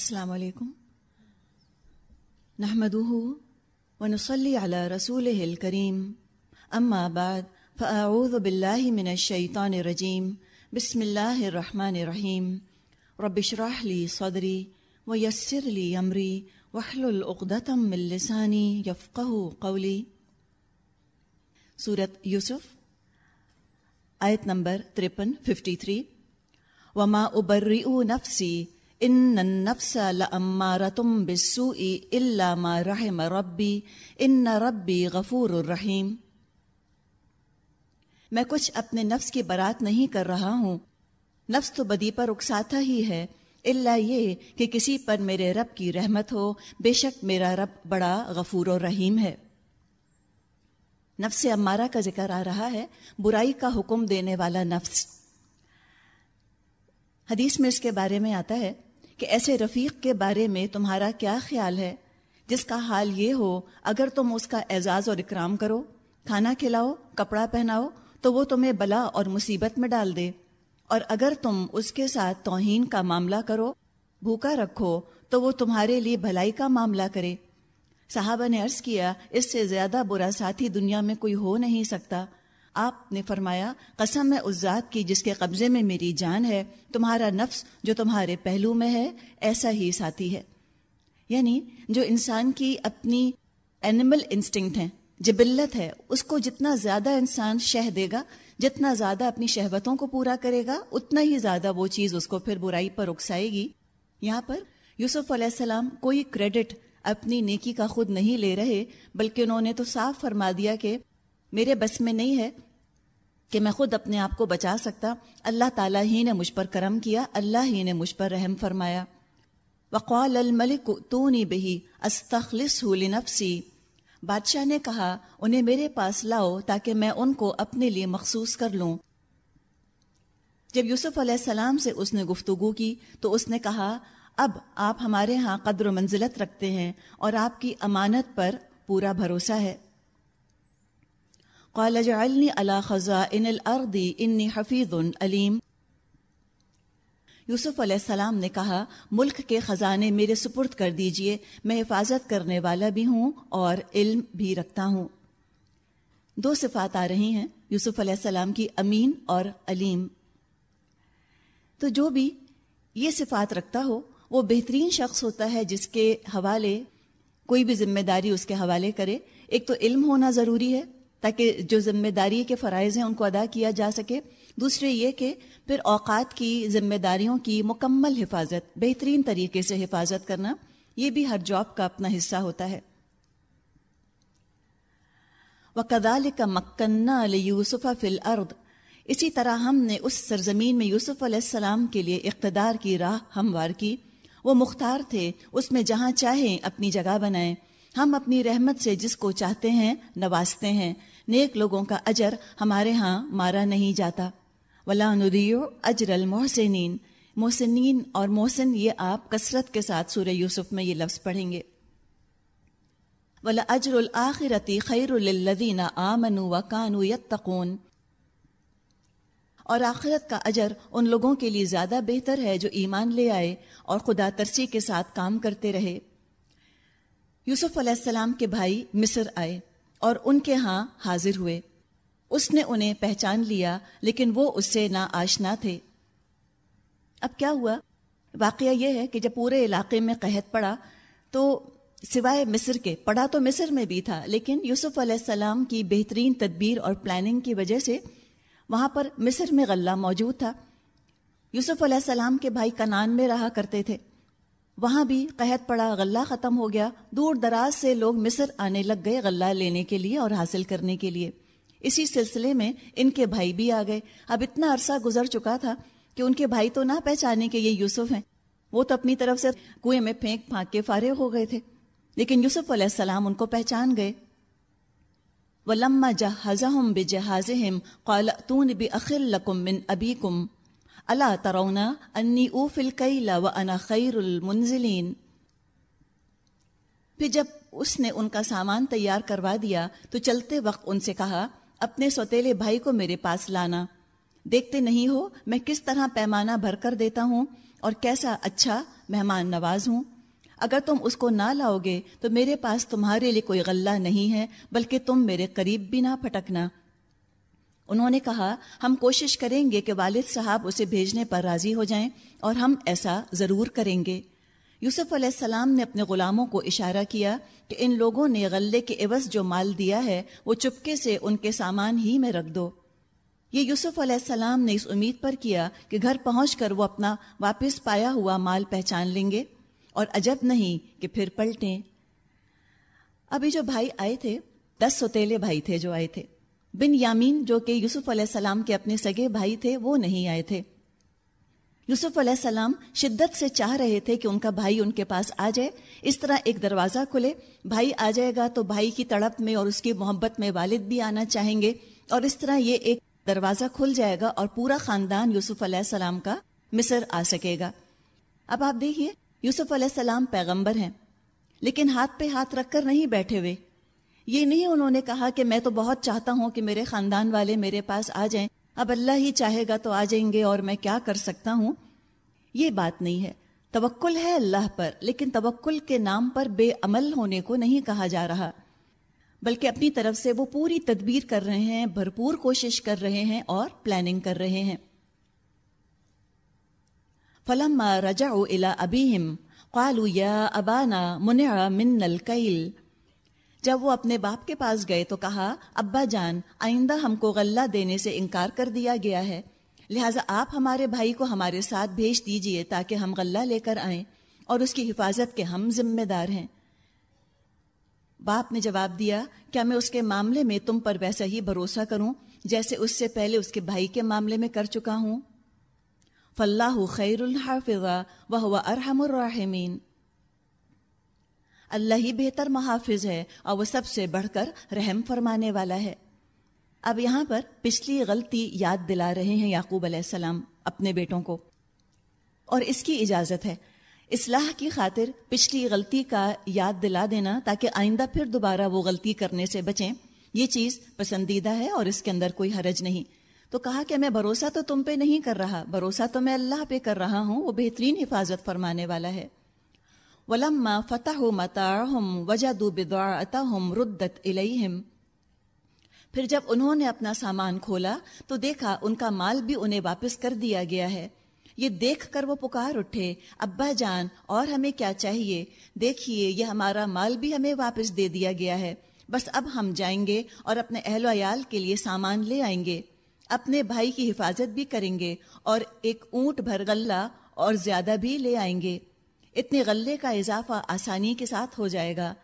السلام علیکم۔ نحمده ونصلي على رسوله الكريم اما بعد، فاعوذ بالله من الشيطان الرجيم بسم الله الرحمن الرحيم رب اشرح لي صدري ويسر لي امري واحلل عقدة من لساني يفقهوا قولي سورت یوسف، آیت نمبر ترپن، ففٹی تھری۔ وما ابرئ نفسی ان النفس لامارتم بالسوء الا ما رحم ربی ان ربی غفور الرحیم میں کچھ اپنے نفس کی برات نہیں کر رہا ہوں۔ نفس تو بدی پر اکساتا ہی ہے۔ اللہ یہ کہ کسی پر میرے رب کی رحمت ہو۔ بے شک میرا رب بڑا غفور و رحیم ہے. نفس امارہ کا ذکر آ رہا ہے۔ برائی کا حکم دینے والا نفس۔ حدیث میں اس کے بارے میں آتا ہے کہ ایسے رفیق کے بارے میں تمہارا کیا خیال ہے؟ جس کا حال یہ ہو، اگر تم اس کا اعزاز اور اکرام کرو، کھانا کھلاؤ، کپڑا پہناؤ، تو وہ تمہیں بلا اور مصیبت میں ڈال دے۔ اور اگر تم اس کے ساتھ توہین کا معاملہ کرو، بھوکا رکھو، تو وہ تمہارے لیے بھلائی کا معاملہ کرے۔ صحابہ نے عرض کیا، اس سے زیادہ برا ساتھی دنیا میں کوئی ہو نہیں سکتا۔ آپ نے فرمایا، قسم میں اس ذات کی جس کے قبضے میں میری جان ہے، تمہارا نفس جو تمہارے پہلو میں ہے، ایسا ہی ساتھی ہے۔ یعنی جو انسان کی اپنی اینیمل انسٹنکٹ ہے، جبلت ہے، اس کو جتنا زیادہ انسان شہ دے گا، جتنا زیادہ اپنی شہوتوں کو پورا کرے گا، اتنا ہی زیادہ وہ چیز اس کو پھر برائی پر اکسائے گی۔ یہاں پر یوسف علیہ السلام کوئی کریڈٹ اپنی نیکی کا خود نہیں لے رہے، بلکہ انہوں نے تو صاف فرما دیا کہ میرے بس میں نہیں ہے کہ میں خود اپنے آپ کو بچا سکتا۔ اللہ تعالیٰ ہی نے مجھ پر کرم کیا، اللہ ہی نے مجھ پر رحم فرمایا۔ وقال الملک تو نی بہی استخلص لنفسی۔ بادشاہ نے کہا، انہیں میرے پاس لاؤ تاکہ میں ان کو اپنے لیے مخصوص کر لوں۔ جب یوسف علیہ السلام سے اس نے گفتگو کی تو اس نے کہا، اب آپ ہمارے ہاں قدر و منزلت رکھتے ہیں اور آپ کی امانت پر پورا بھروسہ ہے۔ قال اجعلنی علی خزائن الارض، انی حفیظ علیم. یوسف علیہ السلام نے کہا، ملک کے خزانے میرے سپرد کر دیجیے، میں حفاظت کرنے والا بھی ہوں اور علم بھی رکھتا ہوں. دو صفات آ رہی ہیں، یوسف علیہ السلام کی امین اور علیم۔ تو جو بھی یہ صفات رکھتا ہو، وہ بہترین شخص ہوتا ہے جس کے حوالے کوئی بھی ذمہ داری اس کے حوالے کرے۔ ایک تو علم ہونا ضروری ہے تاکہ جو ذمہ داری کے فرائض ہیں ان کو ادا کیا جا سکے۔ دوسرے یہ کہ پھر اوقات کی ذمہ داریوں کی مکمل حفاظت، بہترین طریقے سے حفاظت کرنا، یہ بھی ہر جاب کا اپنا حصہ ہوتا ہے۔ وہ کدال کا مکنہ یوسف فل ارد اسی طرح ہم نے اس سرزمین میں یوسف علیہ السلام کے لیے اقتدار کی راہ ہموار کی۔ وہ مختار تھے، اس میں جہاں چاہیں اپنی جگہ بنائیں۔ ہم اپنی رحمت سے جس کو چاہتے ہیں نوازتے ہیں۔ نیک لوگوں کا اجر ہمارے ہاں مارا نہیں جاتا۔ ولا ندیو اجر المحسنین محسنین اور محسن یہ آپ کثرت کے ساتھ سورہ یوسف میں یہ لفظ پڑھیں گے۔ ولا اجر الآخرتی خیر الدین آمن و کانو یتقون اور آخرت کا اجر ان لوگوں کے لیے زیادہ بہتر ہے جو ایمان لے آئے اور خدا ترسی کے ساتھ کام کرتے رہے۔ یوسف علیہ السلام کے بھائی مصر آئے۔ اور ان کے ہاں حاضر ہوئے۔ اس نے انہیں پہچان لیا، لیکن وہ اس سے نا آشنا تھے۔ اب کیا ہوا؟ واقعہ یہ ہے کہ جب پورے علاقے میں قحط پڑا، تو سوائے مصر کے، پڑا تو مصر میں بھی تھا، لیکن یوسف علیہ السلام کی بہترین تدبیر اور پلاننگ کی وجہ سے وہاں پر مصر میں غلہ موجود تھا۔ یوسف علیہ السلام کے بھائی کنان میں رہا کرتے تھے۔ وہاں بھی قحط پڑا، غلہ ختم ہو گیا۔ دور دراز سے لوگ مصر آنے لگ گئے غلہ لینے کے لیے اور حاصل کرنے کے لیے۔ اسی سلسلے میں ان کے بھائی بھی آ گئے۔ اب اتنا عرصہ گزر چکا تھا کہ ان کے بھائی تو نہ پہچانے کہ یہ یوسف ہیں۔ وہ تو اپنی طرف سے کنویں میں پھینک پھانک کے فارغ ہو گئے تھے۔ لیکن یوسف علیہ السلام ان کو پہچان گئے۔ وہ جہازم بے جہاز قال تون بخل لکم من ابی کم اللہ ترونا انی او فلقیلا و انا خیر المنزلین پھر جب اس نے ان کا سامان تیار کروا دیا، تو چلتے وقت ان سے کہا، اپنے سوتیلے بھائی کو میرے پاس لانا۔ دیکھتے نہیں ہو، میں کس طرح پیمانہ بھر کر دیتا ہوں اور کیسا اچھا مہمان نواز ہوں۔ اگر تم اس کو نہ لاؤ گے، تو میرے پاس تمہارے لیے کوئی غلہ نہیں ہے، بلکہ تم میرے قریب بھی نہ پھٹکنا۔ انہوں نے کہا، ہم کوشش کریں گے کہ والد صاحب اسے بھیجنے پر راضی ہو جائیں اور ہم ایسا ضرور کریں گے۔ یوسف علیہ السلام نے اپنے غلاموں کو اشارہ کیا کہ ان لوگوں نے غلے کے عوض جو مال دیا ہے، وہ چپکے سے ان کے سامان ہی میں رکھ دو۔ یہ یوسف علیہ السلام نے اس امید پر کیا کہ گھر پہنچ کر وہ اپنا واپس پایا ہوا مال پہچان لیں گے اور عجب نہیں کہ پھر پلٹیں۔ ابھی جو بھائی آئے تھے، دس سوتےلے بھائی تھے جو آئے تھے۔ بن یامین جو کہ یوسف علیہ السلام کے اپنے سگے بھائی تھے، وہ نہیں آئے تھے۔ یوسف علیہ السلام شدت سے چاہ رہے تھے کہ ان کا بھائی ان کے پاس آ جائے۔ اس طرح ایک دروازہ کھلے، بھائی آ جائے گا تو بھائی کی تڑپ میں اور اس کی محبت میں والد بھی آنا چاہیں گے۔ اور اس طرح یہ ایک دروازہ کھل جائے گا اور پورا خاندان یوسف علیہ السلام کا مصر آ سکے گا۔ اب آپ دیکھیے، یوسف علیہ السلام پیغمبر ہیں، لیکن ہاتھ پہ ہاتھ رکھ کر نہیں بیٹھے ہوئے۔ یہ نہیں انہوں نے کہا کہ میں تو بہت چاہتا ہوں کہ میرے خاندان والے میرے پاس آ جائیں۔ اب اللہ ہی چاہے گا تو آ جائیں گے اور میں کیا کر سکتا ہوں؟ یہ بات نہیں ہے۔ توکل ہے اللہ پر، لیکن توکل کے نام پر بے عمل ہونے کو نہیں کہا جا رہا۔ بلکہ اپنی طرف سے وہ پوری تدبیر کر رہے ہیں، بھرپور کوشش کر رہے ہیں اور پلاننگ کر رہے ہیں۔ فلم رجا الا ابیم قالو یا ابانا منع من الکیل جب وہ اپنے باپ کے پاس گئے تو کہا، ابا جان، آئندہ ہم کو غلہ دینے سے انکار کر دیا گیا ہے۔ لہٰذا آپ ہمارے بھائی کو ہمارے ساتھ بھیج دیجیے تاکہ ہم غلہ لے کر آئیں اور اس کی حفاظت کے ہم ذمہ دار ہیں۔ باپ نے جواب دیا، کیا میں اس کے معاملے میں تم پر ویسا ہی بھروسہ کروں جیسے اس سے پہلے اس کے بھائی کے معاملے میں کر چکا ہوں؟ فلاح خیر الحافظ وہ ارحم الرحمین اللہ ہی بہتر محافظ ہے اور وہ سب سے بڑھ کر رحم فرمانے والا ہے۔ اب یہاں پر پچھلی غلطی یاد دلا رہے ہیں یعقوب علیہ السلام اپنے بیٹوں کو۔ اور اس کی اجازت ہے۔ اصلاح کی خاطر پچھلی غلطی کا یاد دلا دینا تاکہ آئندہ پھر دوبارہ وہ غلطی کرنے سے بچیں۔ یہ چیز پسندیدہ ہے اور اس کے اندر کوئی حرج نہیں۔ تو کہا کہ میں بھروسہ تو تم پہ نہیں کر رہا، بھروسہ تو میں اللہ پہ کر رہا ہوں، وہ بہترین حفاظت فرمانے والا ہے۔ ولما فتح متاعهم وجدوا بضاعتهم ردت اليهم پھر جب انہوں نے اپنا سامان کھولا تو دیکھا ان کا مال بھی انہیں واپس کر دیا گیا ہے۔ یہ دیکھ کر وہ پکار اٹھے، ابا جان، اور ہمیں کیا چاہیے؟ دیکھیے، یہ ہمارا مال بھی ہمیں واپس دے دیا گیا ہے۔ بس اب ہم جائیں گے اور اپنے اہل و عیال کے لیے سامان لے آئیں گے۔ اپنے بھائی کی حفاظت بھی کریں گے اور ایک اونٹ بھر غلہ اور زیادہ بھی لے آئیں گے۔ اتنے غلے کا اضافہ آسانی کے ساتھ ہو جائے گا۔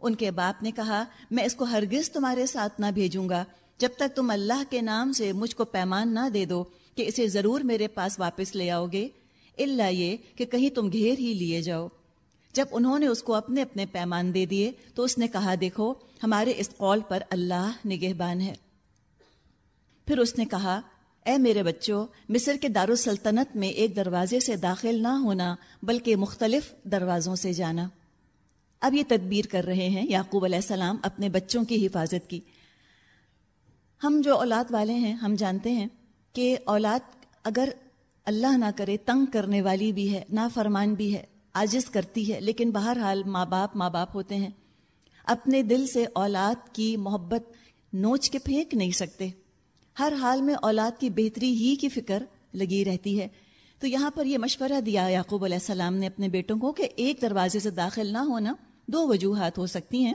ان کے باپ نے کہا، میں اس کو ہرگز تمہارے ساتھ نہ بھیجوں گا۔ جب تک تم اللہ کے نام سے مجھ کو پیمان نہ دے دو کہ اسے ضرور میرے پاس واپس لے آؤ گے اللہ یہ کہ کہیں تم گھیر ہی لیے جاؤ۔ جب انہوں نے اس کو اپنے اپنے پیمان دے دیے تو اس نے کہا، دیکھو، ہمارے اس قول پر اللہ نگہبان ہے۔ پھر اس نے کہا اے میرے بچوں، مصر کے دارالسلطنت میں ایک دروازے سے داخل نہ ہونا، بلکہ مختلف دروازوں سے جانا۔ اب یہ تدبیر کر رہے ہیں یعقوب علیہ السلام اپنے بچوں کی حفاظت کی۔ ہم جو اولاد والے ہیں، ہم جانتے ہیں کہ اولاد اگر اللہ نہ کرے، تنگ کرنے والی بھی ہے نا فرمان بھی ہے آجز کرتی ہے، لیکن بہرحال ماں باپ ماں باپ ہوتے ہیں۔ اپنے دل سے اولاد کی محبت نوچ کے پھینک نہیں سکتے۔ ہر حال میں اولاد کی بہتری ہی کی فکر لگی رہتی ہے۔ تو یہاں پر یہ مشورہ دیا یعقوب علیہ السلام نے اپنے بیٹوں کو کہ ایک دروازے سے داخل نہ ہونا دو وجوہات ہو سکتی ہیں۔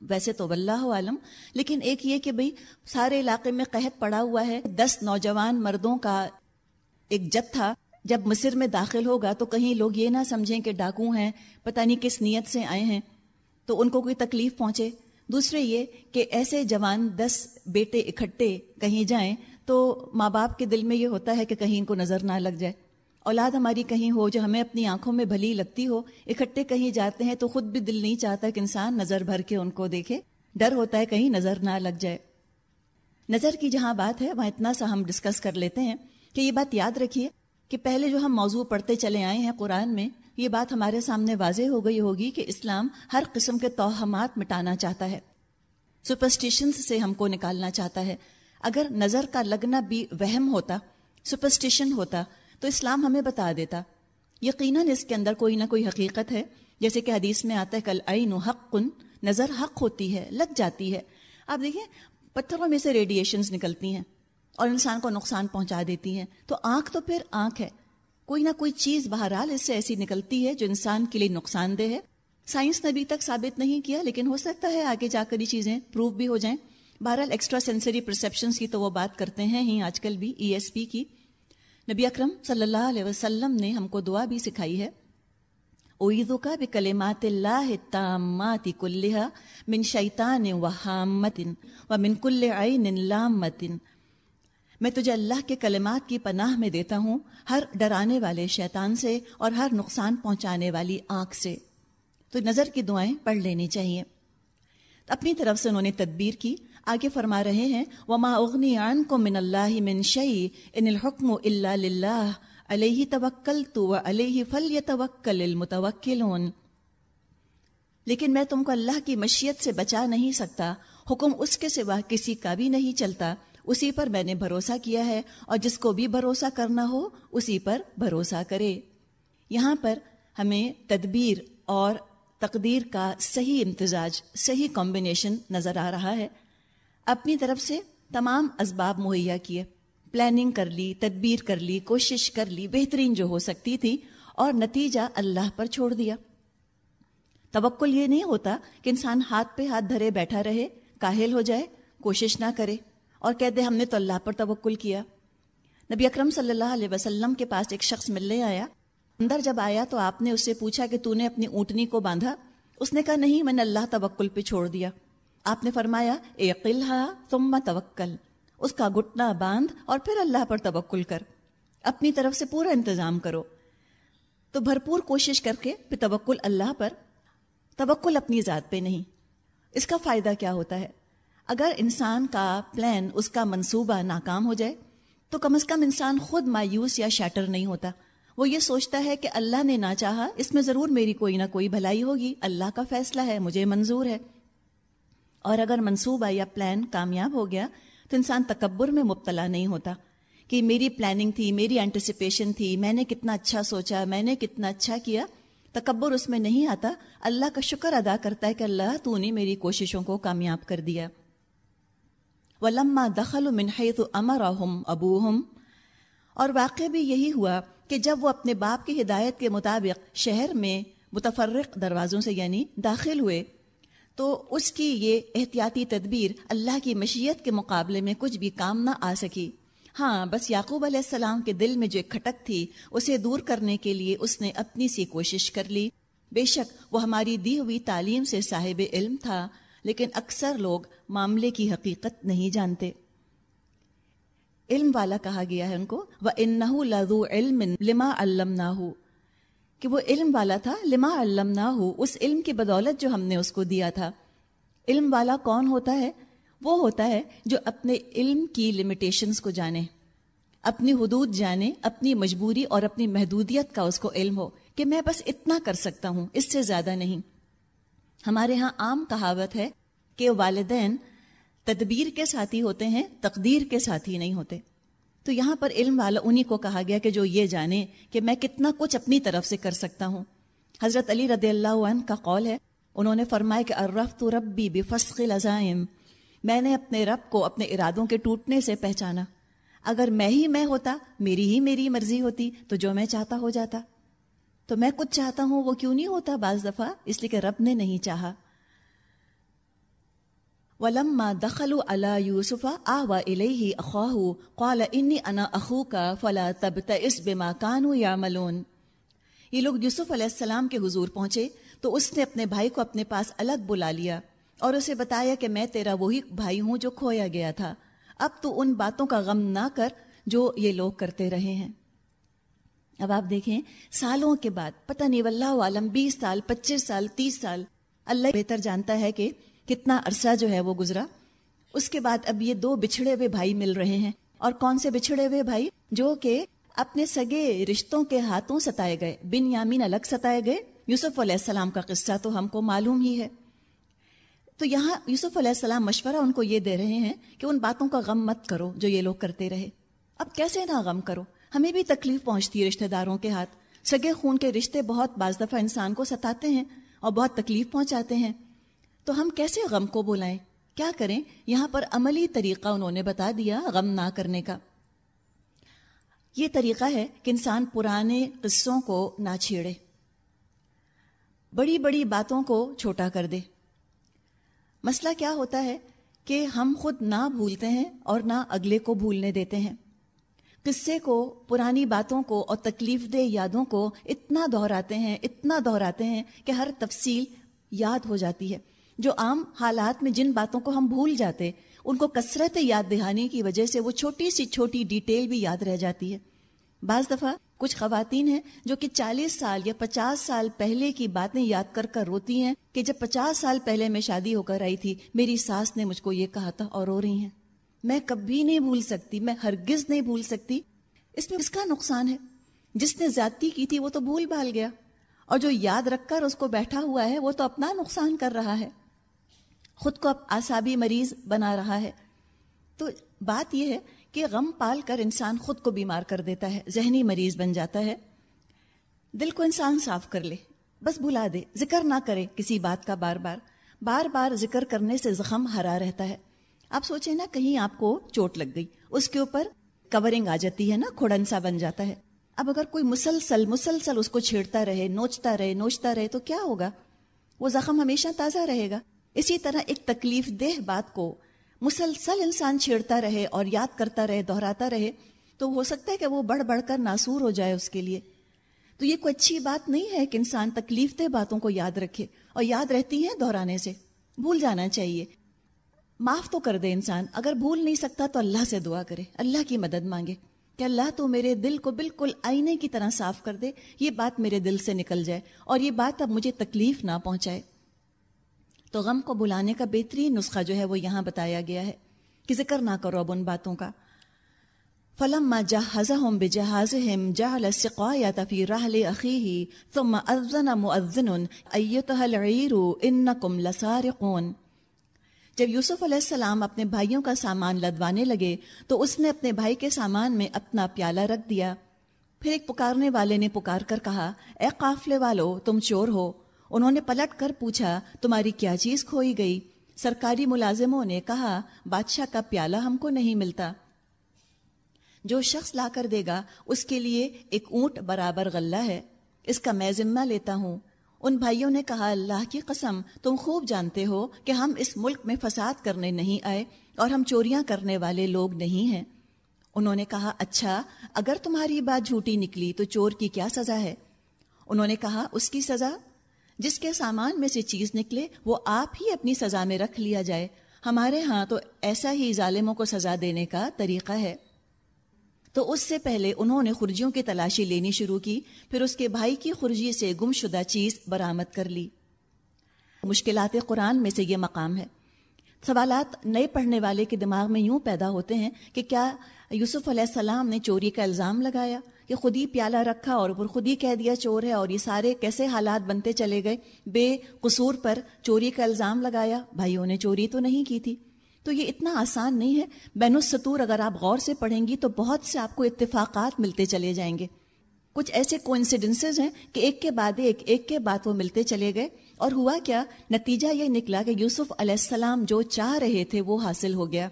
ویسے تو واللہ عالم، لیکن ایک یہ کہ بھئی سارے علاقے میں قحط پڑا ہوا ہے۔ دس نوجوان مردوں کا ایک جت تھا۔ جب مصر میں داخل ہوگا تو کہیں لوگ یہ نہ سمجھیں کہ ڈاکو ہیں، پتہ نہیں کس نیت سے آئے ہیں۔ تو ان کو کوئی تکلیف پہنچے۔ دوسرے یہ کہ ایسے جوان دس بیٹے اکٹھے کہیں جائیں تو ماں باپ کے دل میں یہ ہوتا ہے کہ کہیں ان کو نظر نہ لگ جائے۔ اولاد ہماری کہیں ہو جو ہمیں اپنی آنکھوں میں بھلی لگتی ہو اکٹھے کہیں جاتے ہیں تو خود بھی دل نہیں چاہتا کہ انسان نظر بھر کے ان کو دیکھے۔ ڈر ہوتا ہے کہیں نظر نہ لگ جائے۔ نظر کی جہاں بات ہے، وہاں اتنا سا ہم ڈسکس کر لیتے ہیں کہ یہ بات یاد رکھیے۔ کہ پہلے جو ہم موضوع پڑھتے چلے آئے ہیں قرآن میں، یہ بات ہمارے سامنے واضح ہو گئی ہوگی کہ اسلام ہر قسم کے توہمات مٹانا چاہتا ہے۔ سپرسٹیشنز سے ہم کو نکالنا چاہتا ہے۔ اگر نظر کا لگنا بھی وہم ہوتا سپرسٹیشن ہوتا، تو اسلام ہمیں بتا دیتا۔ یقیناً اس کے اندر کوئی نہ کوئی حقیقت ہے۔ جیسے کہ حدیث میں آتا ہے، کل عین و حق کن نظر حق ہوتی ہے، لگ جاتی ہے۔ آپ دیکھیں، پتھروں میں سے ریڈیشنز نکلتی ہیں۔ اور انسان کو نقصان پہنچا دیتی ہیں۔ تو آنکھ تو پھر آنکھ ہے۔ کوئی نہ کوئی چیز بہرحال اس سے ایسی نکلتی ہے جو انسان کے لیے نقصان دہ ہے۔ سائنس نے ابھی تک ثابت نہیں کیا، لیکن ہو سکتا ہے آگے جا کر یہ چیزیں پروف بھی ہو جائیں۔ بہرحال ایکسٹرا سینسری پرسپشنس کی تو وہ بات کرتے ہیں ہی، آج کل بھی ای ایس پی کی۔ نبی اکرم صلی اللہ علیہ وسلم نے ہم کو دعا بھی سکھائی ہے۔ اویدو کا بھی کلمات اللہ تامات کلحا من شیطان و حامتن و من کل عین لامتن میں تجھے اللہ کے کلمات کی پناہ میں دیتا ہوں، ہر ڈرانے والے شیطان سے اور ہر نقصان پہنچانے والی آنکھ سے۔ تو نظر کی دعائیں پڑھ لینی چاہیے۔ اپنی طرف سے انہوں نے تدبیر کی، آگے فرما رہے ہیں، وما اغنی عن کو من اللہ من شعی ان الحکم اللہ للہ علیہ توکل تو علیہ فل توکل المتوکلون لیکن میں تم کو اللہ کی مشیت سے بچا نہیں سکتا، حکم اس کے سوا کسی کا بھی نہیں چلتا۔ اسی پر میں نے بھروسہ کیا ہے اور جس کو بھی بھروسہ کرنا ہو اسی پر بھروسہ کرے۔ یہاں پر ہمیں تدبیر اور تقدیر کا صحیح امتزاج، صحیح کمبینیشن نظر آ رہا ہے۔ اپنی طرف سے تمام اسباب مہیا کیے۔ پلاننگ کر لی، تدبیر کر لی، کوشش کر لی، بہترین جو ہو سکتی تھی اور نتیجہ اللہ پر چھوڑ دیا۔ توکل یہ نہیں ہوتا کہ انسان ہاتھ پہ ہاتھ دھرے بیٹھا رہے، کاہل ہو جائے، کوشش نہ کرے۔ اور کہتے ہم نے تو اللہ پر توکل کیا۔ نبی اکرم صلی اللہ علیہ وسلم کے پاس ایک شخص ملنے آیا۔ اندر جب آیا تو آپ نے اس سے پوچھا کہ تو نے اپنی اونٹنی کو باندھا؟ اس نے کہا، نہیں، میں نے اللہ توکل پہ چھوڑ دیا۔ آپ نے فرمایا اے قلحا تم توکل اس کا گٹنا باندھ اور پھر اللہ پر توکل کر۔ اپنی طرف سے پورا انتظام کرو۔ تو بھرپور کوشش کر کے پھر توکل اللہ پر۔ توکل اپنی ذات پہ نہیں۔ اس کا فائدہ کیا ہوتا ہے؟ اگر انسان کا پلان اس کا منصوبہ ناکام ہو جائے، تو کم از کم انسان خود مایوس یا شیٹر نہیں ہوتا۔ وہ یہ سوچتا ہے کہ اللہ نے نہ چاہا، اس میں ضرور میری کوئی نہ کوئی بھلائی ہوگی۔ اللہ کا فیصلہ ہے، مجھے منظور ہے۔ اور اگر منصوبہ یا پلان کامیاب ہو گیا، تو انسان تکبر میں مبتلا نہیں ہوتا کہ میری پلاننگ تھی، میری اینٹیسپیشن تھی، میں نے کتنا اچھا سوچا، میں نے کتنا اچھا کیا۔ تکبر اس میں نہیں آتا۔ اللہ کا شکر ادا کرتا ہے کہ اللہ تو نے میری کوششوں کو کامیاب کر دیا۔ ولما دخل منحی تو امر ابو اور واقع بھی یہی ہوا کہ جب وہ اپنے باپ کی ہدایت کے مطابق شہر میں متفرق دروازوں سے یعنی داخل ہوئے، تو اس کی یہ احتیاطی تدبیر اللہ کی مشیت کے مقابلے میں کچھ بھی کام نہ آ سکی۔ ہاں بس یعقوب علیہ السلام کے دل میں جو ایک کھٹک تھی، اسے دور کرنے کے لیے اس نے اپنی سی کوشش کر لی۔ بے شک وہ ہماری دی ہوئی تعلیم سے صاحب علم تھا۔ لیکن اکثر لوگ معاملے کی حقیقت نہیں جانتے۔ علم والا کہا گیا ہے ان کو وہ ان ہمارے ہاں عام کہاوت ہے کہ والدین تدبیر کے ساتھی ہوتے ہیں، تقدیر کے ساتھی نہیں ہوتے۔ تو یہاں پر علم والا انہی کو کہا گیا کہ جو یہ جانے کہ میں کتنا کچھ اپنی طرف سے کر سکتا ہوں۔ حضرت علی رضی اللہ عنہ کا قول ہے، انہوں نے فرمایا کہ ارف تو ربی بفسق العزائم، میں نے اپنے رب کو اپنے ارادوں کے ٹوٹنے سے پہچانا۔ اگر میں ہی میں ہوتا، میری ہی میری مرضی ہوتی، تو جو میں چاہتا ہو جاتا۔ تو میں کچھ چاہتا ہوں، وہ کیوں نہیں ہوتا بعض دفعہ؟ اس لیے کہ رب نے نہیں چاہا۔ ولما دخلوا على يوسف، آوى إليه أخاه، قال إني أنا أخوك، فلا تبتئس بما كانوا يعملون۔ یہ لوگ یوسف علیہ السلام کے حضور پہنچے، تو اس نے اپنے بھائی کو اپنے پاس الگ بلا لیا اور اسے بتایا کہ میں تیرا وہی بھائی ہوں جو کھویا گیا تھا۔ اب تو ان باتوں کا غم نہ کر جو یہ لوگ کرتے رہے ہیں۔ اب آپ دیکھیں، سالوں کے بعد، پتہ نہیں، واللہ عالم، بیس سال، پچیس سال، تیس سال، اللہ بہتر جانتا ہے کہ کتنا عرصہ جو ہے وہ گزرا۔ اس کے بعد اب یہ دو بچھڑے ہوئے بھائی مل رہے ہیں۔ اور کون سے بچھڑے ہوئے بھائی؟ جو کہ اپنے سگے رشتوں کے ہاتھوں ستائے گئے۔ بن یامین الگ ستائے گئے۔ یوسف علیہ السلام کا قصہ تو ہم کو معلوم ہی ہے۔ تو یہاں یوسف علیہ السلام مشورہ ان کو یہ دے رہے ہیں کہ ان باتوں کا غم مت کرو جو یہ لوگ کرتے رہے۔ اب کیسے نہ غم کرو؟ ہمیں بھی تکلیف پہنچتی ہے رشتہ داروں کے ہاتھ۔ سگے خون کے رشتے بہت بعض دفعہ انسان کو ستاتے ہیں اور بہت تکلیف پہنچاتے ہیں۔ تو ہم کیسے غم کو بلائیں؟ کیا کریں؟ یہاں پر عملی طریقہ انہوں نے بتا دیا غم نہ کرنے کا۔ یہ طریقہ ہے کہ انسان پرانے قصوں کو نہ چھیڑے۔ بڑی بڑی باتوں کو چھوٹا کر دے۔ مسئلہ کیا ہوتا ہے کہ ہم خود نہ بھولتے ہیں اور نہ اگلے کو بھولنے دیتے ہیں۔ قصے کو، پرانی باتوں کو اور تکلیف دہ یادوں کو اتنا دہراتے ہیں، اتنا دہراتے ہیں کہ ہر تفصیل یاد ہو جاتی ہے۔ جو عام حالات میں جن باتوں کو ہم بھول جاتے، ان کو کثرت یاد دہانی کی وجہ سے وہ چھوٹی سی چھوٹی ڈیٹیل بھی یاد رہ جاتی ہے۔ بعض دفعہ کچھ خواتین ہیں جو کہ چالیس سال یا پچاس سال پہلے کی باتیں یاد کر کر روتی ہیں کہ جب پچاس سال پہلے میں شادی ہو کر آئی تھی، میری ساس نے مجھ کو یہ کہا تھا اور رو رہی ہیں۔ میں کبھی نہیں بھول سکتی، میں ہرگز نہیں بھول سکتی۔ اس میں اس کا نقصان ہے۔ جس نے زیادتی کی تھی، وہ تو بھول بھال گیا۔ اور جو یاد رکھ کر اس کو بیٹھا ہوا ہے، وہ تو اپنا نقصان کر رہا ہے۔ خود کو آسابی مریض بنا رہا ہے۔ تو بات یہ ہے کہ غم پال کر انسان خود کو بیمار کر دیتا ہے، ذہنی مریض بن جاتا ہے۔ دل کو انسان صاف کر لے، بس بھلا دے، ذکر نہ کرے کسی بات کا بار بار۔ بار بار ذکر کرنے سے زخم ہرا رہتا ہے۔ آپ سوچیں نا، کہیں آپ کو چوٹ لگ گئی، اس کے اوپر کورنگ آ جاتی ہے نا کھڑن سا بن جاتا ہے۔ اب اگر کوئی مسلسل مسلسل اس کو چھیڑتا رہے، نوچتا رہے نوچتا رہے، تو کیا ہوگا؟ وہ زخم ہمیشہ تازہ رہے گا۔ اسی طرح ایک تکلیف دہ بات کو مسلسل انسان چھیڑتا رہے اور یاد کرتا رہے، دہراتا رہے، تو ہو سکتا ہے کہ وہ بڑھ بڑھ کر ناسور ہو جائے اس کے لیے۔ تو یہ کوئی اچھی بات نہیں ہے کہ انسان تکلیف دہ باتوں کو یاد رکھے اور یاد رہتی ہیں دہرانے سے۔ بھول جانا چاہیے۔ معاف تو کر دے انسان، اگر بھول نہیں سکتا تو اللہ سے دعا کرے، اللہ کی مدد مانگے۔ کہ اللہ تو میرے دل کو بالکل آئینے کی طرح صاف کر دے، یہ بات میرے دل سے نکل جائے اور یہ بات اب مجھے تکلیف نہ پہنچائے۔ تو غم کو بلانے کا بہترین نسخہ جو ہے وہ یہاں بتایا گیا ہے۔ کہ ذکر نہ کرو اب ان باتوں کا۔ فلم جہازہم بجہازہم جعل السقایت فی رحل اخیہ ثم اذن مؤذن ایتها العیر انکم لسارقون۔ جب یوسف علیہ السلام اپنے بھائیوں کا سامان لدوانے لگے تو اس نے اپنے بھائی کے سامان میں اپنا پیالہ رکھ دیا۔ پھر ایک پکارنے والے نے پکار کر کہا، اے قافلے والو، تم چور ہو۔ انہوں نے پلٹ کر پوچھا، تمہاری کیا چیز کھوئی گئی؟ سرکاری ملازموں نے کہا، بادشاہ کا پیالہ ہم کو نہیں ملتا۔ جو شخص لا کر دے گا، اس کے لیے ایک اونٹ برابر غلہ ہے۔ اس کا میں ذمہ لیتا ہوں۔ ان بھائیوں نے کہا، اللہ کی قسم، تم خوب جانتے ہو کہ ہم اس ملک میں فساد کرنے نہیں آئے اور ہم چوریاں کرنے والے لوگ نہیں ہیں۔ انہوں نے کہا اچھا اگر تمہاری بات جھوٹی نکلی تو چور کی کیا سزا ہے؟ انہوں نے کہا، اس کی سزا؟ جس کے سامان میں سے چیز نکلے، وہ آپ ہی اپنی سزا میں رکھ لیا جائے۔ ہمارے ہاں تو ایسا ہی ظالموں کو سزا دینے کا طریقہ ہے۔ تو اس سے پہلے انہوں نے خرجیوں کی تلاشی لینی شروع کی، پھر اس کے بھائی کی خرجی سے گم شدہ چیز برآمد کر لی۔ مشکلات قرآن میں سے یہ مقام ہے۔ سوالات نئے پڑھنے والے کے دماغ میں یوں پیدا ہوتے ہیں کہ کیا یوسف علیہ السلام نے چوری کا الزام لگایا؟ کہ خود ہی پیالہ رکھا اور اوپر خود ہی کہہ دیا چور ہے اور یہ سارے کیسے حالات بنتے چلے گئے؟ بے قصور پر چوری کا الزام لگایا؟ بھائیوں نے چوری تو نہیں کی تھی۔ تو یہ اتنا آسان نہیں ہے۔ بین السطور اگر آپ غور سے پڑھیں گی تو بہت سے آپ کو اتفاقات ملتے چلے جائیں گے۔ کچھ ایسے کوئنسیڈنسز ہیں کہ ایک کے بعد ایک ایک کے بعد وہ ملتے چلے گئے۔ اور ہوا کیا، نتیجہ یہ نکلا کہ یوسف علیہ السلام جو چاہ رہے تھے وہ حاصل ہو گیا۔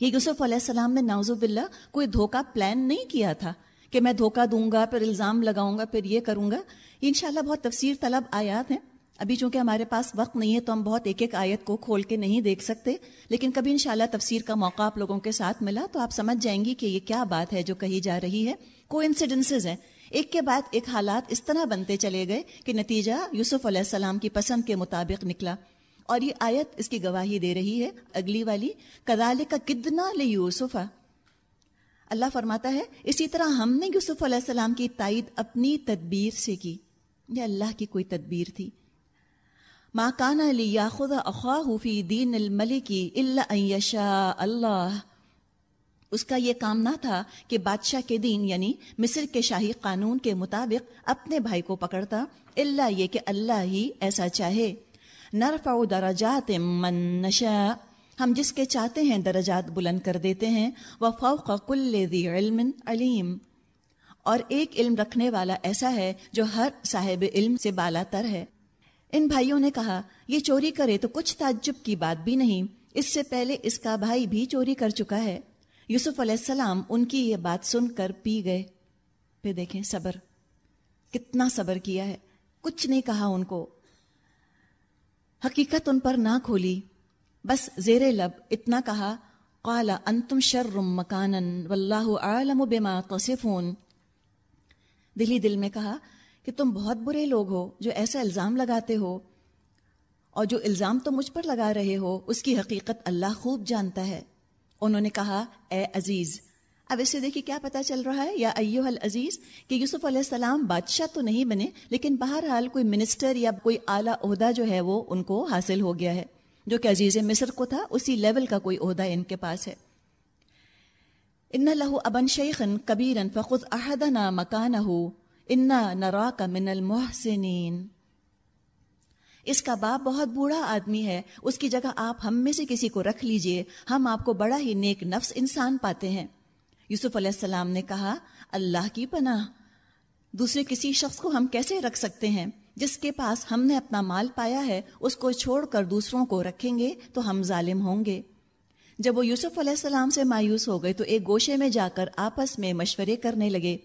یہ یوسف علیہ السلام نے ناوز باللہ کوئی دھوکہ پلان نہیں کیا تھا کہ میں دھوکہ دوں گا، پھر الزام لگاؤں گا، پھر یہ کروں گا۔ یہ انشاءاللہ بہت تفسیر طلب آیات ہیں۔ ابھی چونکہ ہمارے پاس وقت نہیں ہے تو ہم بہت ایک ایک آیت کو کھول کے نہیں دیکھ سکتے، لیکن کبھی انشاءاللہ تفسیر کا موقع آپ لوگوں کے ساتھ ملا تو آپ سمجھ جائیں گی کہ یہ کیا بات ہے جو کہی جا رہی ہے۔ کو انسیڈنسز ہیں۔ ایک کے بعد ایک حالات اس طرح بنتے چلے گئے کہ نتیجہ یوسف علیہ السلام کی پسند کے مطابق نکلا۔ اور یہ آیت اس کی گواہی دے رہی ہے۔ اگلی والی کدال کا کدنا لے یوسف اللہ فرماتا ہے، اسی طرح ہم نے یوسف علیہ السلام کی تائید اپنی تدبیر سے کی۔ یہ اللہ کی کوئی تدبیر تھی۔ ماں کانا علی یا خدا اخواہ دین الملکی اللہ یشا اللہ اس کا یہ کام نہ تھا کہ بادشاہ کے دین یعنی مصر کے شاہی قانون کے مطابق اپنے بھائی کو پکڑتا اللہ یہ کہ اللہ ہی ایسا چاہے. نرفع درجات من نشاء، ہم جس کے چاہتے ہیں درجات بلند کر دیتے ہیں وہ فوق کل ذی علم علیم. اور ایک علم رکھنے والا ایسا ہے جو ہر صاحب علم سے بالا تر ہے۔ ان بھائیوں نے کہا، یہ چوری کرے تو کچھ تعجب کی بات بھی نہیں۔ اس سے پہلے اس کا بھائی بھی چوری کر چکا ہے۔ یوسف علیہ السلام ان کی یہ بات سن کر پی گئے۔ پھر دیکھیں صبر۔ کتنا صبر کیا ہے۔ کچھ نہیں کہا ان کو۔ حقیقت ان پر نہ کھولی۔ بس زیر لب اتنا کہا، قال، انتم شر مکانا واللہ عالم بما تصفون۔ دلی دل میں کہا کہ تم بہت برے لوگ ہو جو ایسا الزام لگاتے ہو اور جو الزام تو مجھ پر لگا رہے ہو، اس کی حقیقت اللہ خوب جانتا ہے۔ انہوں نے کہا، اے عزیز، اب اسے دیکھیے کیا پتا چل رہا ہے۔ یا ایوہ العزیز، کہ یوسف علیہ السلام بادشاہ تو نہیں بنے، لیکن بہرحال کوئی منسٹر یا کوئی اعلیٰ عہدہ جو ہے وہ ان کو حاصل ہو گیا ہے۔ جو کہ عزیز مصر کو تھا، اسی لیول کا کوئی عہدہ ان کے پاس ہے۔ ان لہو ابن شیخن کبیرن فخذ احدنا مکانہ انا نراک من المحسنین اس کا باپ بہت بوڑھا آدمی ہے۔ اس کی جگہ آپ ہم میں سے کسی کو رکھ لیجیے۔ ہم آپ کو بڑا ہی نیک نفس انسان پاتے ہیں۔ یوسف علیہ السلام نے کہا، اللہ کی پناہ۔ دوسرے کسی شخص کو ہم کیسے رکھ سکتے ہیں؟ جس کے پاس ہم نے اپنا مال پایا ہے، اس کو چھوڑ کر دوسروں کو رکھیں گے تو ہم ظالم ہوں گے۔ جب وہ یوسف علیہ السلام سے مایوس ہو گئے تو ایک گوشے میں جا کر آپس میں مشورے کرنے لگے۔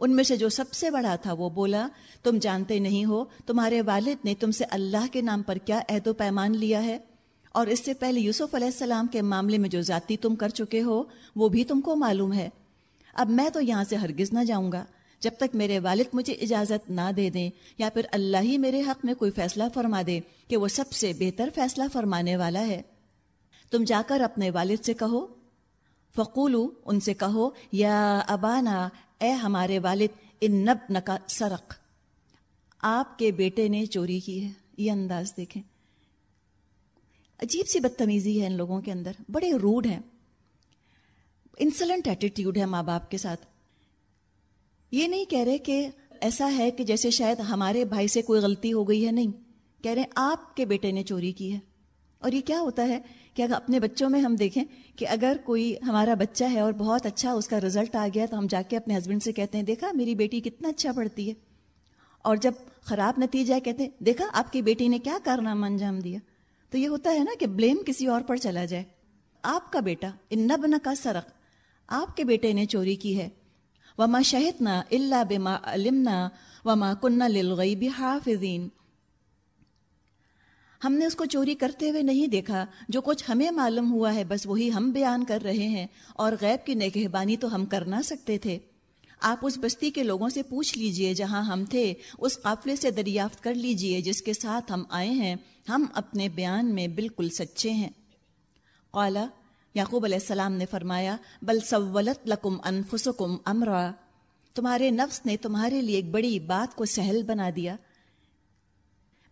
ان میں سے جو سب سے بڑا تھا وہ بولا، تم جانتے نہیں ہو، تمہارے والد نے تم سے اللہ کے نام پر کیا عہد و پیمان لیا ہے؟ اور اس سے پہلے یوسف علیہ السلام کے معاملے میں جو ذاتی تم کر چکے ہو، وہ بھی تم کو معلوم ہے۔ اب میں تو یہاں سے ہرگز نہ جاؤں گا۔ جب تک میرے والد مجھے اجازت نہ دے دیں، یا پھر اللہ ہی میرے حق میں کوئی فیصلہ فرما دے کہ وہ سب سے بہتر فیصلہ فرمانے والا ہے۔ تم جا کر اپنے والد سے کہو۔ فقولو ان سے کہو، یا ابانا اے ہمارے والد ان نب نکا سرق۔ آپ کے بیٹے نے چوری کی ہے، یہ انداز دیکھیں۔ عجیب سی بدتمیزی ہے ان لوگوں کے اندر، بڑے روڈ ہیں۔ انسلنٹ ایٹیٹیوڈ ہے ماں باپ کے ساتھ۔ یہ نہیں کہہ رہے کہ ایسا ہے کہ جیسے شاید ہمارے بھائی سے کوئی غلطی ہو گئی ہے، نہیں۔ کہہ رہے آپ کے بیٹے نے چوری کی ہے۔ اور یہ کیا ہوتا ہے؟ کہ اگر اپنے بچوں میں ہم دیکھیں کہ اگر کوئی ہمارا بچہ ہے اور بہت اچھا اس کا رزلٹ آ گیا تو ہم جا کے اپنے ہسبینڈ سے کہتے ہیں، دیکھا، میری بیٹی کتنا اچھا پڑھتی ہے۔ اور جب خراب نتیجہ کہتے ہیں، دیکھا، آپ کی بیٹی نے کیا کارنامہ انجام دیا۔ تو یہ ہوتا ہے نا کہ بلیم کسی اور پر چلا جائے۔ آپ کا بیٹا ان کا سرق۔ آپ کے بیٹے نے چوری کی ہے۔ وما شہدنا اللہ بما علمنا وما کنہ للغیب حافظین ہم نے اس کو چوری کرتے ہوئے نہیں دیکھا، جو کچھ ہمیں معلوم ہوا ہے، بس وہی ہم بیان کر رہے ہیں۔ اور غیب کی نگہبانی تو ہم کر نہ سکتے تھے۔ آپ اس بستی کے لوگوں سے پوچھ لیجیے، جہاں ہم تھے، اس قافلے سے دریافت کر لیجیے، جس کے ساتھ ہم آئے ہیں۔ ہم اپنے بیان میں بالکل سچے ہیں۔ قالا یعقوب علیہ السلام نے فرمایا، بل سولت لکم انفسکم امرا۔ تمہارے نفس نے تمہارے لیے ایک بڑی بات کو سہل بنا دیا۔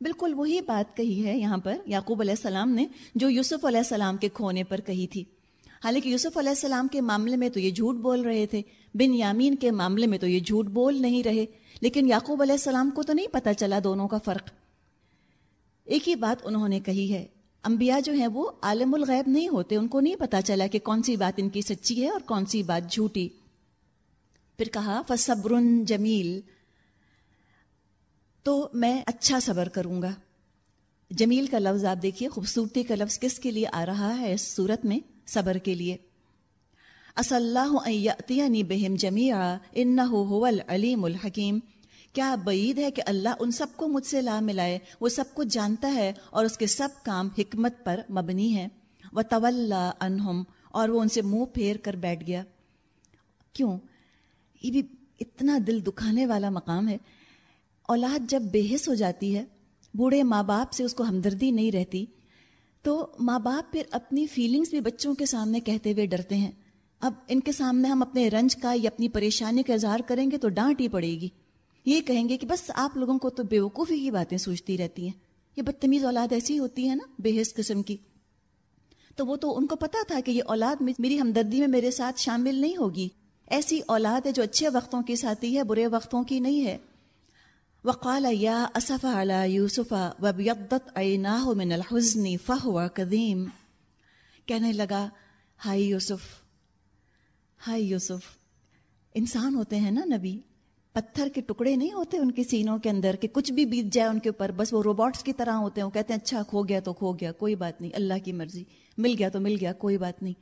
بالکل وہی بات کہی ہے یہاں پر یعقوب علیہ السلام نے جو یوسف علیہ السلام کے کھونے پر کہی تھی۔ حالانکہ یوسف علیہ السلام کے معاملے میں تو یہ جھوٹ بول رہے تھے بن یامین کے معاملے میں تو یہ جھوٹ بول نہیں رہے، لیکن یعقوب علیہ السلام کو تو نہیں پتا چلا دونوں کا فرق۔ ایک ہی بات انہوں نے کہی ہے، انبیاء جو ہیں وہ عالم الغیب نہیں ہوتے، ان کو نہیں پتا چلا کہ کون سی بات ان کی سچی ہے اور کون سی بات جھوٹی۔ پھر کہا، فصبر جمیل تو میں اچھا صبر کروں گا۔ جمیل کا لفظ آپ دیکھیے، خوبصورتی کا لفظ کس کے لیے آ رہا ہے اس صورت میں صبر کے لیے؟ اص اللہ بہم جمیع ان العلیم الحکیم۔ کیا بعید ہے کہ اللہ ان سب کو مجھ سے لا ملائے؟ وہ سب کچھ جانتا ہے اور اس کے سب کام حکمت پر مبنی ہے وہ طول انہم اور وہ ان سے منہ پھیر کر بیٹھ گیا۔ کیوں؟ یہ بھی اتنا دل دکھانے والا مقام ہے۔ اولاد جب بے حص ہو جاتی ہے، بوڑھے ماں باپ سے اس کو ہمدردی نہیں رہتی، تو ماں باپ پھر اپنی فیلنگز بھی بچوں کے سامنے کہتے ہوئے ڈرتے ہیں۔ اب ان کے سامنے ہم اپنے رنج کا یا اپنی پریشانی کا اظہار کریں گے تو ڈانٹ ہی پڑے گی۔ یہ کہیں گے کہ بس آپ لوگوں کو تو بے وقوفی کی باتیں سوچتی رہتی ہیں۔ یہ بدتمیز اولاد ایسی ہوتی ہے نا، بے حص قسم کی۔ تو وہ تو ان کو پتا تھا کہ یہ اولاد میری ہمدردی میں میرے ساتھ شامل نہیں ہوگی۔ ایسی اولاد ہے جو اچھے وقتوں کی ساتھی ہے، برے وقتوں کی نہیں ہے۔ وقال یا اصف علی یوسف وبیضت عیناہ من الحزن فہو قدیم کہنے لگا ہائی یوسف ہائی یوسف، انسان ہوتے ہیں نا نبی؟ پتھر کے ٹکڑے نہیں ہوتے ان کے سینوں کے اندر کہ کچھ بھی بیت جائے ان کے اوپر؟ بس وہ روبوٹس کی طرح ہوتے ہیں، وہ کہتے ہیں اچھا کھو گیا تو کھو گیا، کوئی بات نہیں، اللہ کی مرضی، مل گیا تو مل گیا، کوئی بات نہیں.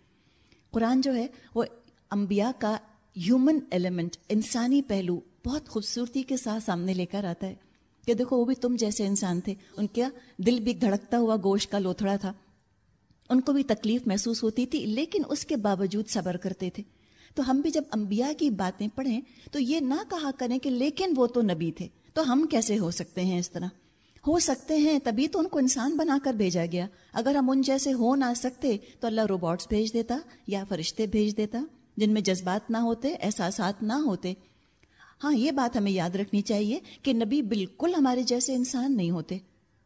قرآن جو ہے وہ انبیاء کا ہیومن ایلیمنٹ انسانی پہلو بہت خوبصورتی کے ساتھ سامنے لے کر آتا ہے کہ دیکھو وہ بھی تم جیسے انسان تھے۔ ان کا دل بھی دھڑکتا ہوا گوشت کا لوتھڑا تھا۔ ان کو بھی تکلیف محسوس ہوتی تھی، لیکن اس کے باوجود صبر کرتے تھے۔ تو ہم بھی جب انبیاء کی باتیں پڑھیں، تو یہ نہ کہا کریں کہ لیکن وہ تو نبی تھے۔ تو ہم کیسے ہو سکتے ہیں اس طرح؟ ہو سکتے ہیں، تبھی تو ان کو انسان بنا کر بھیجا گیا۔ اگر ہم ان جیسے ہو نہ سکتے، تو اللہ روبوٹس بھیج دیتا یا فرشتے بھیج دیتا، جن میں جذبات نہ ہوتے، احساسات نہ ہوتے۔ ہاں یہ بات ہمیں یاد رکھنی چاہیے کہ نبی بالکل ہمارے جیسے انسان نہیں ہوتے۔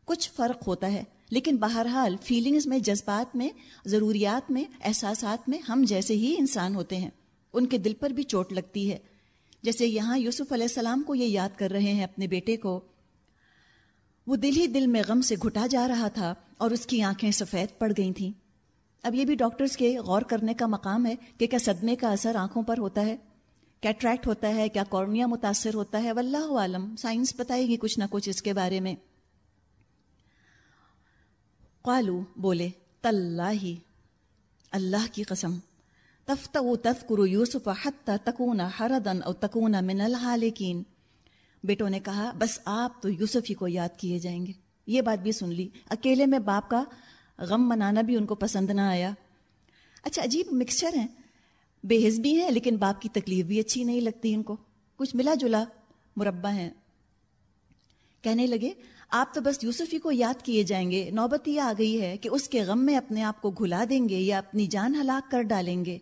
کچھ فرق ہوتا ہے، لیکن بہرحال فیلنگز میں، جذبات میں، ضروریات میں، احساسات میں ہم جیسے ہی انسان ہوتے ہیں۔ ان کے دل پر بھی چوٹ لگتی ہے۔ جیسے یہاں یوسف علیہ السلام کو یہ یاد کر رہے ہیں اپنے بیٹے کو۔ وہ دل ہی دل میں غم سے گھٹا جا رہا تھا اور اس کی آنکھیں سفید پڑ گئی تھیں۔ اب یہ بھی ڈاکٹرز کے غور کرنے کا مقام ہے کہ کیا صدمے کا اثر آنکھوں پر ہوتا ہے۔ کیٹریکٹ ہوتا ہے، کیا کورنیا متاثر ہوتا ہے؟ واللہ عالم، سائنس بتائے گی کچھ نہ کچھ اس کے بارے میں۔ قالو، بولے تاللہ اللہ کی قسم تفت تذکر یوسف حتی تکون حردن او تکون من الحالکین۔ بیٹوں نے کہا، بس آپ تو یوسف ہی کو یاد کیے جائیں گے۔ یہ بات بھی سن لی۔ اکیلے میں باپ کا غم منانا بھی ان کو پسند نہ آیا۔ اچھا عجیب مکسچر ہیں۔ بے حزبی ہیں، لیکن باپ کی تکلیف بھی اچھی نہیں لگتی ان کو۔ کچھ ملا جلا، مربع ہیں۔ کہنے لگے، آپ تو بس یوسف ہی کو یاد کیے جائیں گے، نوبت یہ آ گئی ہے کہ اس کے غم میں اپنے آپ کو گھلا دیں گے یا اپنی جان ہلاک کر ڈالیں گے۔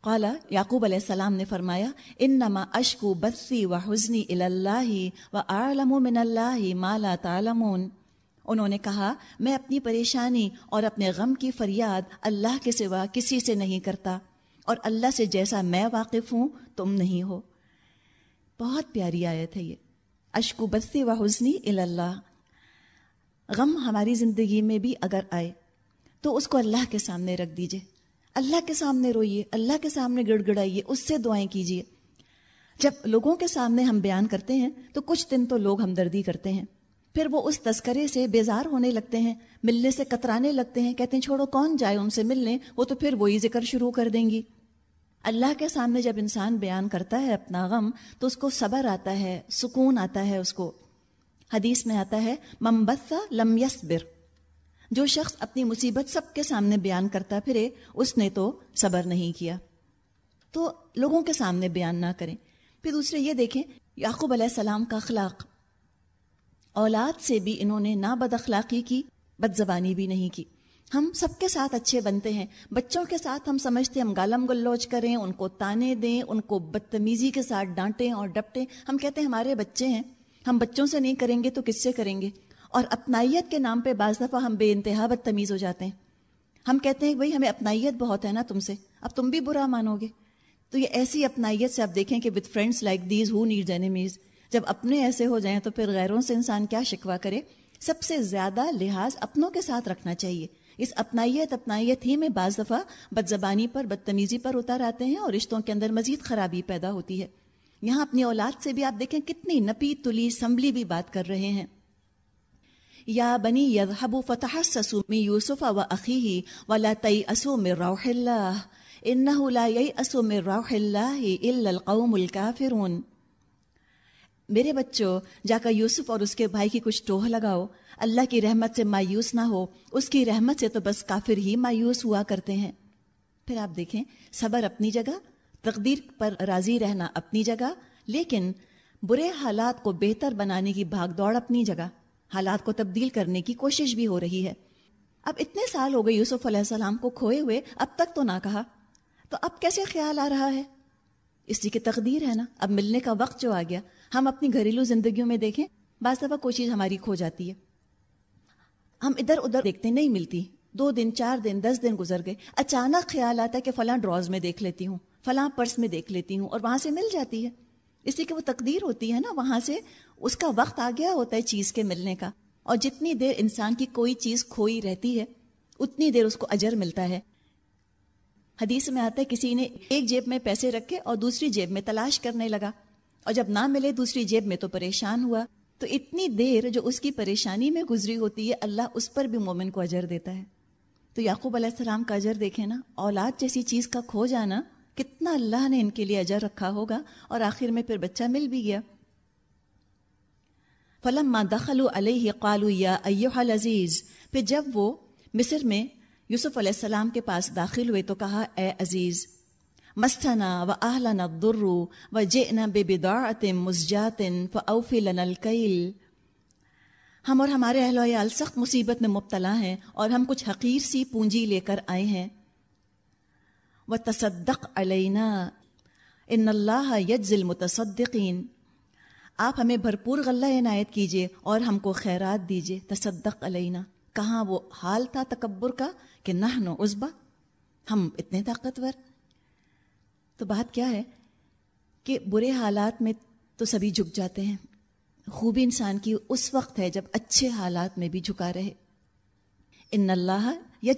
قالا یعقوب علیہ السلام نے فرمایا، انما اشکو بسی و حزنی اللہ و اعلم من اللہ ما لا تعلمون۔ انہوں نے کہا، میں اپنی پریشانی اور اپنے غم کی فریاد اللہ کے سوا کسی سے نہیں کرتا۔ اور اللہ سے جیسا میں واقف ہوں، تم نہیں ہو۔ بہت پیاری آیت ہے یہ۔ اشکو بسی و حسنی اللہ غم ہماری زندگی میں بھی اگر آئے، تو اس کو اللہ کے سامنے رکھ دیجیے۔ اللہ کے سامنے روئیے، اللہ کے سامنے گڑ گڑائیے اس سے دعائیں کیجیے جب لوگوں کے سامنے ہم بیان کرتے ہیں، تو کچھ دن تو لوگ ہمدردی کرتے ہیں۔ پھر وہ اس تذکرے سے بیزار ہونے لگتے ہیں، ملنے سے کترانے لگتے ہیں۔ کہتے ہیں، چھوڑو، کون جائے ان سے ملنے؟ وہ تو پھر وہی ذکر شروع کر دیں گی۔ اللہ کے سامنے جب انسان بیان کرتا ہے اپنا غم، تو اس کو صبر آتا ہے، سکون آتا ہے اس کو۔ حدیث میں آتا ہے ممبسا لم یسبر جو شخص اپنی مصیبت سب کے سامنے بیان کرتا پھرے، اس نے تو صبر نہیں کیا۔ تو لوگوں کے سامنے بیان نہ کریں۔ پھر دوسرے یہ دیکھیں، یعقوب علیہ السلام کا اخلاق۔ اولاد سے بھی انہوں نے نہ بد اخلاقی کی، بد زبانی بھی نہیں کی۔ ہم سب کے ساتھ اچھے بنتے ہیں۔ بچوں کے ساتھ ہم سمجھتے ہیں، ہم گالم گلوچ کریں، ان کو تانے دیں، ان کو بدتمیزی کے ساتھ ڈانٹیں اور ڈپٹیں۔ ہم کہتے ہیں، ہمارے بچے ہیں۔ ہم بچوں سے نہیں کریں گے تو کس سے کریں گے؟ اور اپنائیت کے نام پہ بعض دفعہ ہم بے انتہا بدتمیز ہو جاتے ہیں۔ ہم کہتے ہیں، بھائی، ہمیں اپنائیت بہت ہے نا تم سے۔ اب تم بھی برا مانو گے۔ تو یہ ایسی اپنائیت سے آپ دیکھیں کہ with friends like these who need enemies جب اپنے ایسے ہو جائیں تو پھر غیروں سے انسان کیا شکوا کرے؟ سب سے زیادہ لحاظ اپنوں کے ساتھ رکھنا چاہیے۔ اس اپنائیت اپنائیت ہی میں بعض دفعہ بد زبانی پر، بدتمیزی پر اتر آتے ہیں اور رشتوں کے اندر مزید خرابی پیدا ہوتی ہے۔ یہاں اپنی اولاد سے بھی آپ دیکھیں کتنی نپی، تلی سمبلی بھی بات کر رہے ہیں۔ یا بنی یذهب فتحسسوا من یوسف و اخیه ولا تیأسوا من روح اللہ انه لا روح اللہ الا اللہ کی رحمت سے مایوس نہ ہو، اس کی رحمت سے تو بس کافر ہی مایوس ہوا کرتے ہیں۔ پھر آپ دیکھیں، صبر اپنی جگہ، تقدیر پر راضی رہنا اپنی جگہ، لیکن برے حالات کو بہتر بنانے کی بھاگ دوڑ اپنی جگہ۔ حالات کو تبدیل کرنے کی کوشش بھی ہو رہی ہے۔ اب اتنے سال ہو گئے یوسف علیہ السلام کو کھوئے ہوئے، اب تک تو نہ کہا۔ تو اب کیسے خیال آ رہا ہے؟ اسی کی تقدیر ہے نا۔ اب ملنے کا وقت جو آ گیا۔ ہم اپنی گھریلو زندگیوں میں دیکھیں، بعض دفعہ کوئی چیز ہماری کھو جاتی ہے۔ ہم ادھر ادھر دیکھتے نہیں ملتی۔ دو دن، چار دن، دس دن گزر گئے۔ اچانک خیال آتا ہے کہ فلاں ڈراز میں دیکھ لیتی ہوں، فلاں پرس میں دیکھ لیتی ہوں اور وہاں سے مل جاتی ہے۔ اس لیے کہ وہ تقدیر ہوتی ہے نا، وہاں سے اس کا وقت آ گیا ہوتا ہے چیز کے ملنے کا۔ اور جتنی دیر انسان کی کوئی چیز کھوئی رہتی ہے، اتنی دیر اس کو اجر ملتا ہے۔ حدیث میں آتا ہے، کسی نے ایک جیب میں پیسے رکھے اور دوسری جیب میں تلاش کرنے لگا۔ اور جب نہ ملے دوسری جیب میں تو پریشان ہوا۔ تو اتنی دیر جو اس کی پریشانی میں گزری ہوتی ہے، اللہ اس پر بھی مومن کو اجر دیتا ہے۔ تو یعقوب علیہ السلام کا اجر دیکھیں نا، اولاد جیسی چیز کا کھو جانا، کتنا اللہ نے ان کے لیے اجر رکھا ہوگا اور آخر میں پھر بچہ مل بھی گیا۔ فلم ماں دخل علیہ قالو یا ایوہ العزیز۔ پھر جب وہ مصر میں یوسف علیہ السلام کے پاس داخل ہوئے تو کہا، اے عزیز مستنا و آہلنا الضر و جئنا ببداعت مزجات فاوفی لنا الکیل۔ ہم اور ہمارے اہل و عیال سخت مصیبت میں مبتلا ہیں اور ہم کچھ حقیر سی پونجی لے کر آئے ہیں۔ وہ تصدق علینا ان اللہ یجز المتصدقین۔ آپ ہمیں بھرپور غلہ عنایت کیجیے اور ہم کو خیرات دیجیے تصدق علینا۔ کہاں وہ حال تھا تکبر کا کہ نہ نو ہم اتنے طاقتور۔ تو بات کیا ہے کہ برے حالات میں تو سبھی جھک جاتے ہیں۔ خوبی انسان کی اس وقت ہے جب اچھے حالات میں بھی جھکا رہے۔ ان اللہ یا